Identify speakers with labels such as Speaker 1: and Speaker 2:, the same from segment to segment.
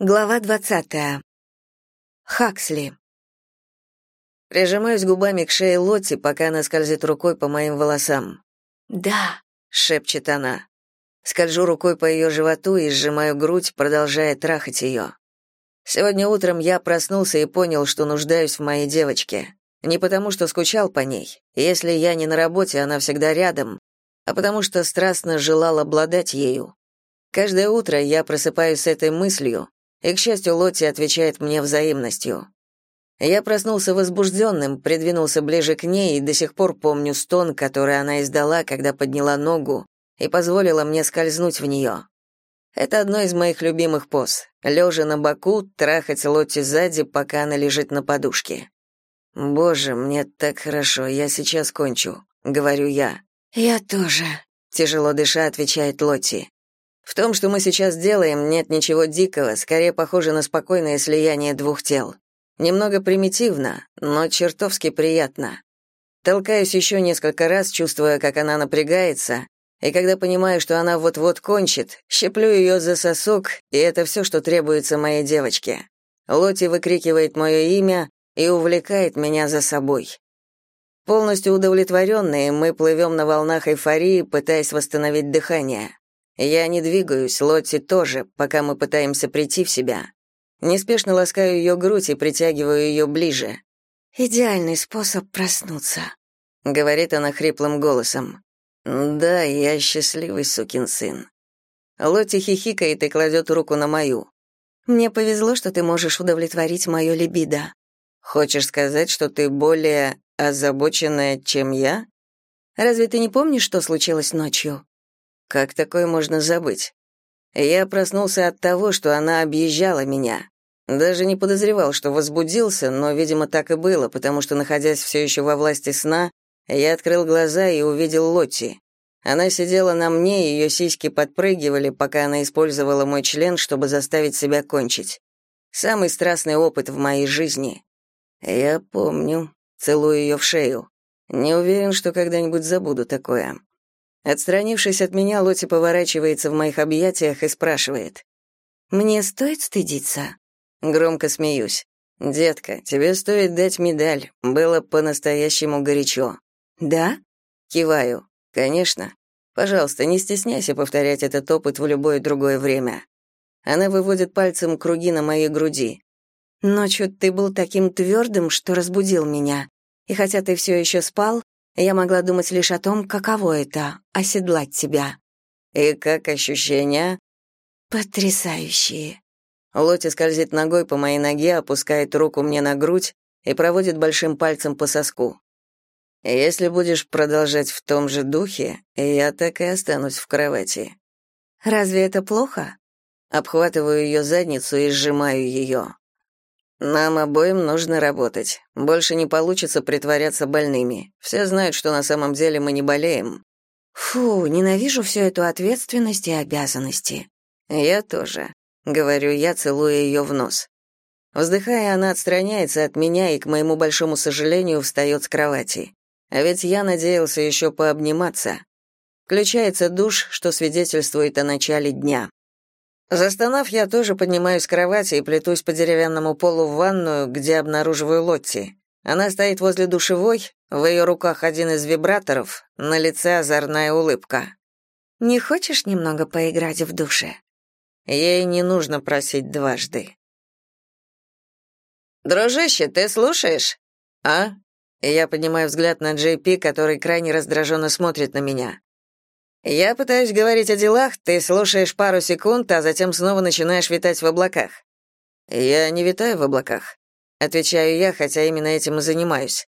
Speaker 1: Глава двадцатая. Хаксли.
Speaker 2: Прижимаюсь губами к шее Лотти, пока она скользит рукой по моим волосам.
Speaker 1: «Да», —
Speaker 2: шепчет она. Скольжу рукой по ее животу и сжимаю грудь, продолжая трахать ее. Сегодня утром я проснулся и понял, что нуждаюсь в моей девочке. Не потому, что скучал по ней. Если я не на работе, она всегда рядом, а потому что страстно желал обладать ею. Каждое утро я просыпаюсь с этой мыслью, и, к счастью, Лотти отвечает мне взаимностью. Я проснулся возбужденным, придвинулся ближе к ней и до сих пор помню стон, который она издала, когда подняла ногу и позволила мне скользнуть в нее. Это одно из моих любимых поз. Лежа на боку, трахать Лотти сзади, пока она лежит на подушке. «Боже, мне так хорошо, я сейчас кончу», — говорю я.
Speaker 1: «Я тоже», —
Speaker 2: тяжело дыша отвечает Лотти. В том, что мы сейчас делаем, нет ничего дикого, скорее похоже на спокойное слияние двух тел. Немного примитивно, но чертовски приятно. Толкаюсь еще несколько раз, чувствуя, как она напрягается, и когда понимаю, что она вот-вот кончит, щеплю ее за сосок, и это все, что требуется моей девочке. Лоти выкрикивает мое имя и увлекает меня за собой. Полностью удовлетворенные, мы плывем на волнах эйфории, пытаясь восстановить дыхание. Я не двигаюсь, Лотти тоже, пока мы пытаемся прийти в себя. Неспешно ласкаю ее грудь и притягиваю ее ближе.
Speaker 1: «Идеальный способ проснуться», —
Speaker 2: говорит она хриплым голосом. «Да, я счастливый сукин сын». Лотти хихикает и кладет руку на мою.
Speaker 1: «Мне повезло, что ты можешь удовлетворить мое либидо».
Speaker 2: «Хочешь сказать, что ты более озабоченная, чем я?»
Speaker 1: «Разве ты не помнишь, что случилось ночью?»
Speaker 2: Как такое можно забыть? Я проснулся от того, что она объезжала меня. Даже не подозревал, что возбудился, но, видимо, так и было, потому что, находясь все еще во власти сна, я открыл глаза и увидел Лотти. Она сидела на мне, и ее сиськи подпрыгивали, пока она использовала мой член, чтобы заставить себя кончить. Самый страстный опыт в моей жизни. Я помню. Целую ее в шею. Не уверен, что когда-нибудь забуду такое. Отстранившись от меня, Лоти поворачивается в моих объятиях и спрашивает.
Speaker 1: «Мне стоит стыдиться?»
Speaker 2: Громко смеюсь. «Детка, тебе стоит дать медаль. Было по-настоящему горячо».
Speaker 1: «Да?»
Speaker 2: Киваю. «Конечно. Пожалуйста, не стесняйся повторять этот опыт в любое другое время». Она выводит пальцем круги на моей груди.
Speaker 1: «Ночью ты был таким твердым, что разбудил меня. И хотя ты все еще спал, я могла думать лишь о том, каково это — оседлать тебя.
Speaker 2: И как ощущения?
Speaker 1: Потрясающие.
Speaker 2: Лоти скользит ногой по моей ноге, опускает руку мне на грудь и проводит большим пальцем по соску. Если будешь продолжать в том же духе, я так и останусь в кровати.
Speaker 1: Разве это плохо?
Speaker 2: Обхватываю ее задницу и сжимаю ее. Нам обоим нужно работать. Больше не получится притворяться больными. Все знают, что на самом деле мы не болеем.
Speaker 1: Фу, ненавижу всю эту ответственность и обязанности.
Speaker 2: Я тоже, говорю я, целуя ее в нос. Вздыхая, она отстраняется от меня и, к моему большому сожалению, встает с кровати. А ведь я надеялся еще пообниматься. Включается душ, что свидетельствует о начале дня. Застонав, я тоже поднимаюсь с кровати и плетусь по деревянному полу в ванную, где обнаруживаю Лотти. Она стоит возле душевой, в ее руках один из вибраторов, на лице озорная улыбка.
Speaker 1: «Не хочешь немного поиграть в душе?»
Speaker 2: Ей не нужно просить дважды. «Дружище, ты слушаешь?» «А?» Я поднимаю взгляд на Джей Пи, который крайне раздраженно смотрит на меня. Я пытаюсь говорить о делах, ты слушаешь пару секунд, а затем снова начинаешь витать в облаках. Я не витаю в облаках, отвечаю я, хотя именно этим и занимаюсь.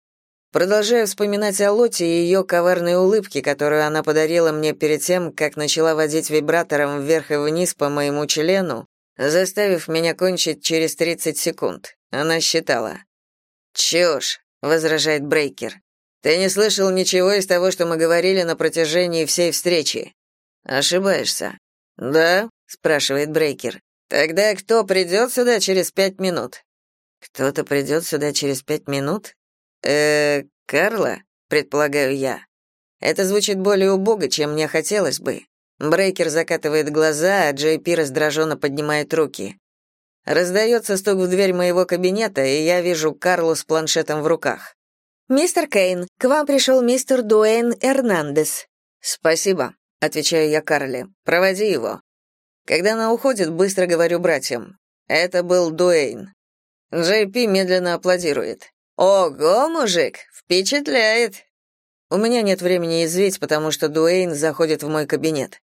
Speaker 2: Продолжаю вспоминать о Лоте и ее коварной улыбке, которую она подарила мне перед тем, как начала водить вибратором вверх и вниз по моему члену, заставив меня кончить через 30 секунд. Она считала. «Чушь», — возражает Брейкер. Ты не слышал ничего из того, что мы говорили на протяжении всей встречи. Ошибаешься. Да? спрашивает Брейкер. Тогда кто придет сюда через пять минут? Кто-то придет сюда через пять минут? Э, Карла, предполагаю я. Это звучит более убого, чем мне хотелось бы. Брейкер закатывает глаза, а Джей Пи раздраженно поднимает руки. Раздается стук в дверь моего кабинета, и я вижу Карлу с планшетом в руках.
Speaker 1: «Мистер Кейн, к вам пришел мистер Дуэйн Эрнандес».
Speaker 2: «Спасибо», — отвечаю я Карле. «Проводи его». Когда она уходит, быстро говорю братьям. Это был Дуэйн. Джей Пи медленно аплодирует. «Ого, мужик, впечатляет!» У меня нет времени извить, потому что Дуэйн заходит в мой кабинет.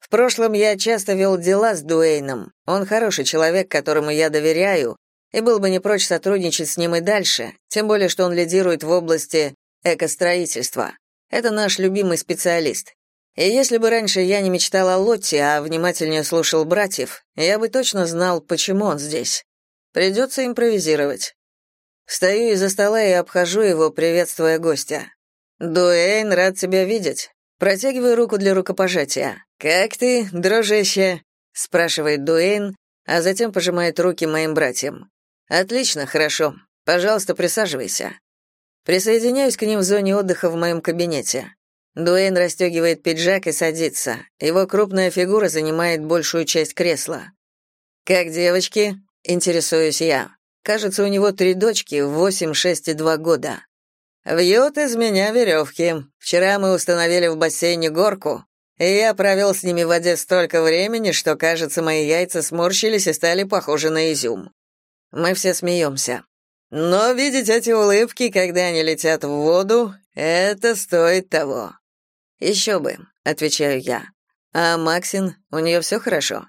Speaker 2: В прошлом я часто вел дела с Дуэйном. Он хороший человек, которому я доверяю, и был бы не прочь сотрудничать с ним и дальше, тем более что он лидирует в области экостроительства. Это наш любимый специалист. И если бы раньше я не мечтал о Лотте, а внимательнее слушал братьев, я бы точно знал, почему он здесь. Придется импровизировать. Встаю из-за стола и обхожу его, приветствуя гостя. «Дуэйн, рад тебя видеть. Протягиваю руку для рукопожатия. «Как ты, дружище?» — спрашивает Дуэйн, а затем пожимает руки моим братьям. «Отлично, хорошо. Пожалуйста, присаживайся». Присоединяюсь к ним в зоне отдыха в моем кабинете. Дуэйн расстегивает пиджак и садится. Его крупная фигура занимает большую часть кресла. «Как девочки?» — интересуюсь я. Кажется, у него три дочки, восемь, шесть и два года. Вьют из меня веревки. Вчера мы установили в бассейне горку, и я провел с ними в воде столько времени, что, кажется, мои яйца сморщились и стали похожи на изюм. Мы все смеемся. Но видеть эти улыбки, когда они летят в воду, это стоит того. «Еще бы», — отвечаю я. А Максин, у нее все хорошо?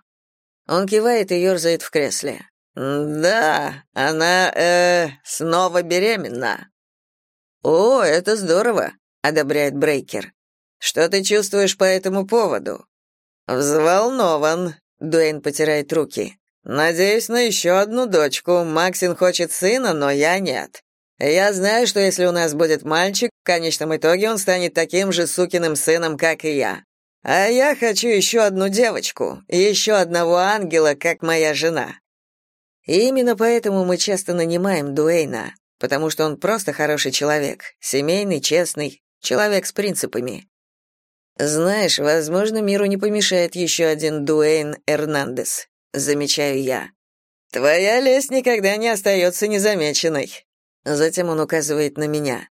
Speaker 2: Он кивает и ерзает в кресле. «Да, она, э, снова беременна. «О, это здорово», — одобряет Брейкер. «Что ты чувствуешь по этому поводу?» «Взволнован», — Дуэйн потирает руки. «Надеюсь на еще одну дочку. Максин хочет сына, но я нет. Я знаю, что если у нас будет мальчик, в конечном итоге он станет таким же сукиным сыном, как и я. А я хочу еще одну девочку, еще одного ангела, как моя жена». И именно поэтому мы часто нанимаем Дуэйна потому что он просто хороший человек, семейный, честный, человек с принципами. Знаешь, возможно, миру не помешает еще один Дуэйн Эрнандес, замечаю я. Твоя лесть никогда не остается незамеченной. Затем он указывает на меня.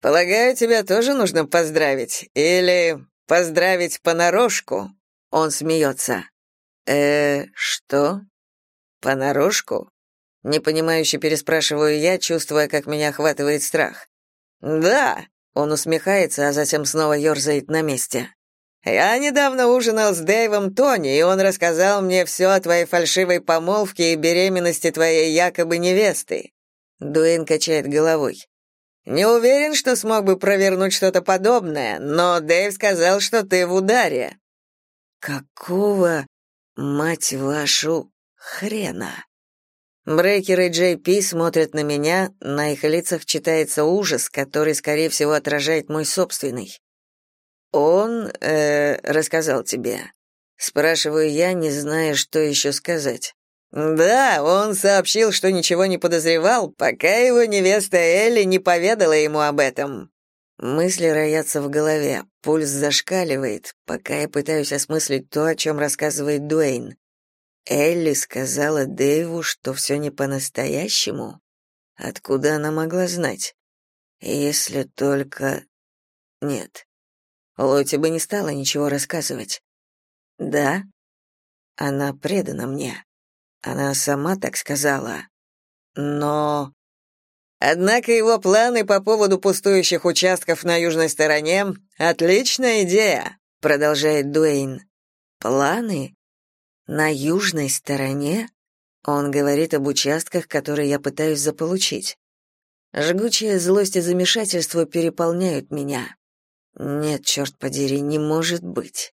Speaker 2: Полагаю, тебя тоже нужно поздравить или поздравить понарошку. Он смеется. Э, что? Понарошку? Непонимающе переспрашиваю я, чувствуя, как меня охватывает страх. «Да», — он усмехается, а затем снова ерзает на месте. «Я недавно ужинал с Дэйвом Тони, и он рассказал мне все о твоей фальшивой помолвке и беременности твоей якобы невесты». Дуэйн качает головой. «Не уверен, что смог бы провернуть что-то подобное, но Дэйв сказал, что ты в ударе». «Какого, мать вашу, хрена?» Брейкер и Джей Пи смотрят на меня, на их лицах читается ужас, который, скорее всего, отражает мой собственный. «Он э, рассказал тебе?» Спрашиваю я, не зная, что еще сказать. «Да, он сообщил, что ничего не подозревал, пока его невеста Элли не поведала ему об этом». Мысли роятся в голове, пульс зашкаливает, пока я пытаюсь осмыслить то, о чем рассказывает Дуэйн. Элли сказала Дэйву, что все не по-настоящему? Откуда она могла знать? Если только... Нет. Лоти бы не стала ничего рассказывать. Да? Она предана мне. Она сама так сказала. Но... Однако его планы по поводу пустующих участков на южной стороне — отличная идея, продолжает Дуэйн. Планы? На южной стороне он говорит об участках, которые я пытаюсь заполучить. Жгучая злость и замешательство переполняют меня. Нет, черт подери, не может быть.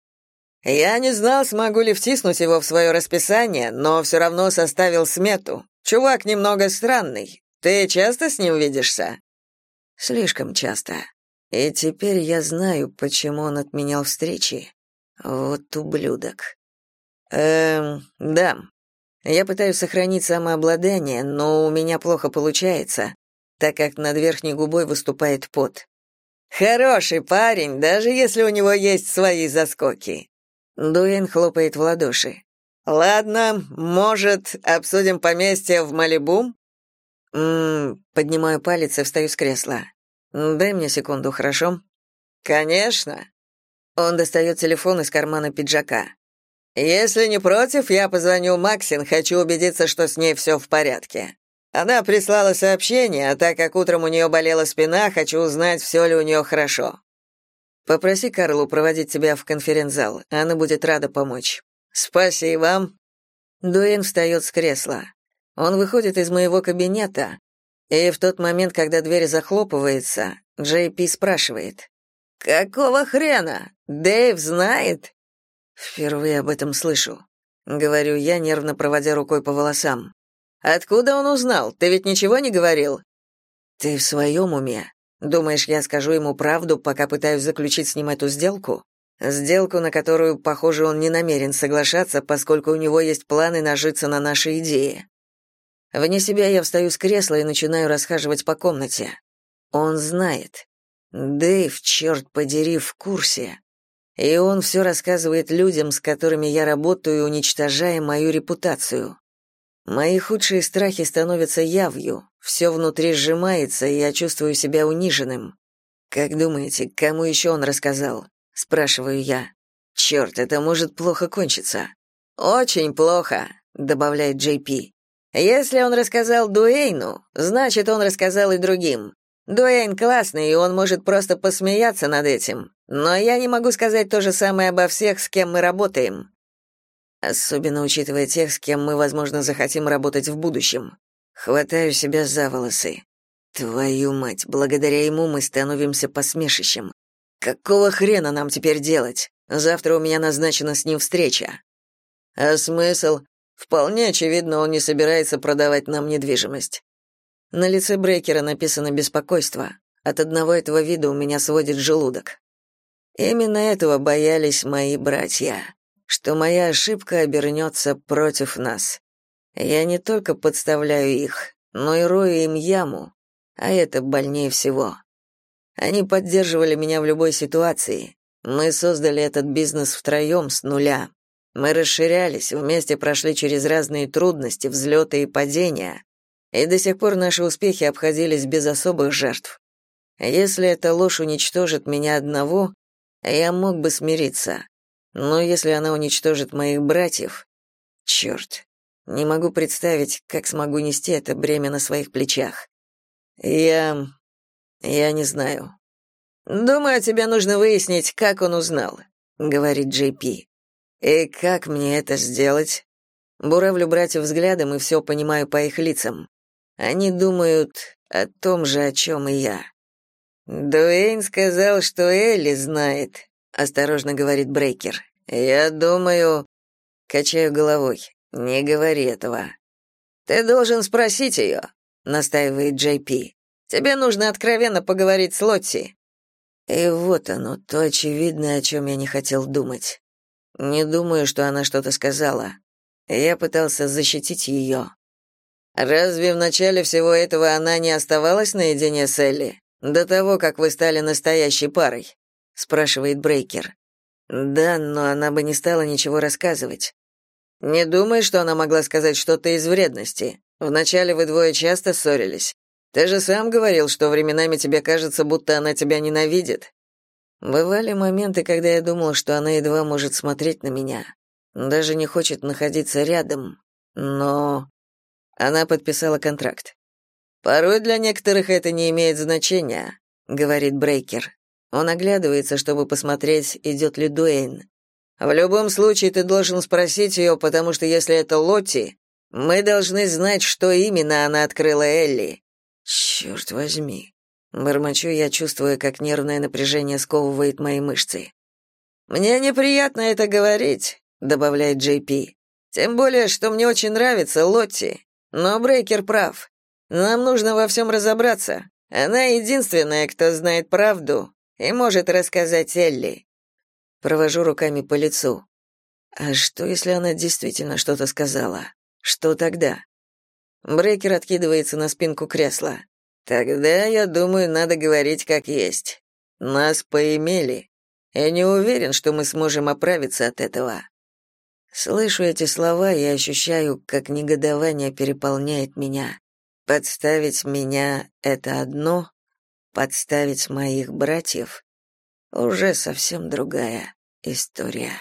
Speaker 2: Я не знал, смогу ли втиснуть его в свое расписание, но все равно составил смету. Чувак немного странный. Ты часто с ним видишься? Слишком часто. И теперь я знаю, почему он отменял встречи. Вот ублюдок. Эм, да. Я пытаюсь сохранить самообладание, но у меня плохо получается, так как над верхней губой выступает пот. Хороший парень, даже если у него есть свои заскоки. Дуэн хлопает в ладоши. Ладно, может, обсудим поместье в Малибу? М поднимаю палец и встаю с кресла. Дай мне секунду, хорошо? Конечно. Он достает телефон из кармана пиджака. Если не против, я позвоню Максин, хочу убедиться, что с ней все в порядке. Она прислала сообщение, а так как утром у нее болела спина, хочу узнать, все ли у нее хорошо. Попроси Карлу проводить тебя в конференц-зал. Она будет рада помочь. «Спасибо». Дуэйн встает с кресла. Он выходит из моего кабинета, и в тот момент, когда дверь захлопывается, Джей Пи спрашивает. «Какого хрена? Дэйв знает?» «Впервые об этом слышу», — говорю я, нервно проводя рукой по волосам. «Откуда он узнал? Ты ведь ничего не говорил?» «Ты в своем уме? Думаешь, я скажу ему правду, пока пытаюсь заключить с ним эту сделку? Сделку, на которую, похоже, он не намерен соглашаться, поскольку у него есть планы нажиться на нашей идее. Вне себя я встаю с кресла и начинаю расхаживать по комнате. Он знает. Дэйв, черт подери, в курсе. И он все рассказывает людям, с которыми я работаю, уничтожая мою репутацию. Мои худшие страхи становятся явью, все внутри сжимается, и я чувствую себя униженным. Как думаете, кому еще он рассказал? спрашиваю я. Черт, это может плохо кончиться. Очень плохо, добавляет Пи. Если он рассказал Дуэйну, значит, он рассказал и другим. Дуэйн классный, и он может просто посмеяться над этим. Но я не могу сказать то же самое обо всех, с кем мы работаем. Особенно учитывая тех, с кем мы, возможно, захотим работать в будущем. Хватаю себя за волосы. Твою мать, благодаря ему мы становимся посмешищем. Какого хрена нам теперь делать? Завтра у меня назначена с ним встреча. А смысл? Вполне очевидно, он не собирается продавать нам недвижимость. На лице Брейкера написано беспокойство. От одного этого вида у меня сводит желудок. Именно этого боялись мои братья, что моя ошибка обернется против нас. Я не только подставляю их, но и рою им яму, а это больнее всего. Они поддерживали меня в любой ситуации. Мы создали этот бизнес втроем с нуля. Мы расширялись, вместе прошли через разные трудности, взлеты и падения. И до сих пор наши успехи обходились без особых жертв. Если эта ложь уничтожит меня одного, я мог бы смириться. Но если она уничтожит моих братьев... Черт, не могу представить, как смогу нести это бремя на своих плечах. Я... «Я не знаю». «Думаю, тебе нужно выяснить, как он узнал», — говорит Джей Пи. «И как мне это сделать?» Буравлю братьев взглядом и все понимаю по их лицам. Они думают о том же, о чем и я. «Дуэйн сказал, что Элли знает», — осторожно говорит Брейкер. «Я думаю...» Качаю головой. «Не говори этого». «Ты должен спросить ее», — настаивает Джей Пи. Тебе нужно откровенно поговорить с Лотти». И вот оно, то очевидное, о чем я не хотел думать. Не думаю, что она что-то сказала. Я пытался защитить ее. Разве в начале всего этого она не оставалась наедине с Элли? До того, как вы стали настоящей парой? Спрашивает Брейкер. Да, но она бы не стала ничего рассказывать. Не думаешь, что она могла сказать что-то из вредности? Вначале вы двое часто ссорились. Ты же сам говорил, что временами тебе кажется, будто она тебя ненавидит. Бывали моменты, когда я думал, что она едва может смотреть на меня, даже не хочет находиться рядом, но она подписала контракт. Порой для некоторых это не имеет значения, говорит Брейкер. Он оглядывается, чтобы посмотреть, идет ли Дуэйн. В любом случае ты должен спросить ее, потому что если это Лотти, мы должны знать, что именно она открыла Элли. Черт возьми. Бормочу я, чувствуя, как нервное напряжение сковывает мои мышцы. «Мне неприятно это говорить», — добавляет Джей Пи. «Тем более, что мне очень нравится Лотти. Но Брейкер прав. Нам нужно во всем разобраться. Она единственная, кто знает правду и может рассказать Элли». Провожу руками по лицу. «А что, если она действительно что-то сказала? Что тогда?» Брейкер откидывается на спинку кресла. Тогда, я думаю, надо говорить как есть. Нас поимели. Я не уверен, что мы сможем оправиться от этого. Слышу эти слова и ощущаю, как негодование переполняет меня. Подставить меня — это одно, подставить моих братьев — уже совсем другая история.